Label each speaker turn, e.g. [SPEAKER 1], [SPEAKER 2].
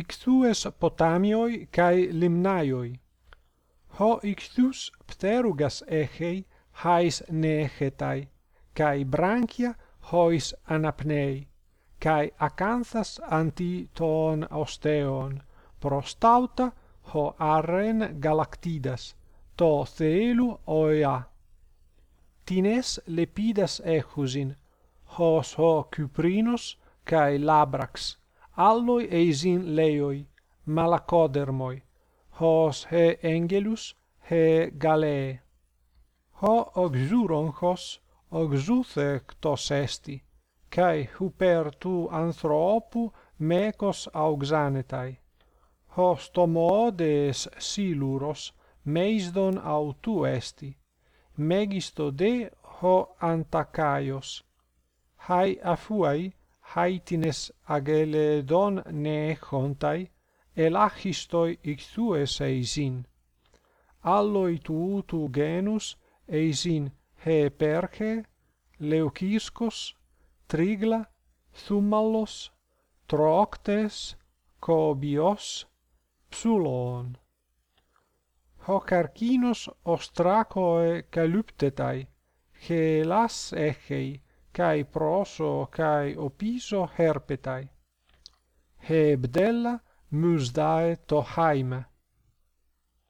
[SPEAKER 1] ixthues potamioi kai limnaioi. Ho ixthus pterugas echei hais nehetai kai branchia hois anapnei kai acanthas anti ton osteon. Prostauta ho arren galactidas to theelu oia tines lepidas echusin hos ho cuprinos kai labrax alloi eisin leoi malacodermoi. Hos he engelus he galae ho oxuronchos oxuthectos esti kai huper tu anthropu mecos auxanetai. Hos tomoodes siluros meisdon autu esti megisto de ho antakaios hai afuai haitines ageledon neechontai, ελάχιστοι ηχθούες εισιν. Άλλοι του ούτου γένους εισιν χεπέρχε, λεοκίσκος, τρίγλα, θούμαλος, τρόκτες, κόμπιος, ψούλον. Ο καρκίνος οστράκοε καλύπτεται, χελάς έχει, kai proso kai opiso herpetai hebdella musdae to haime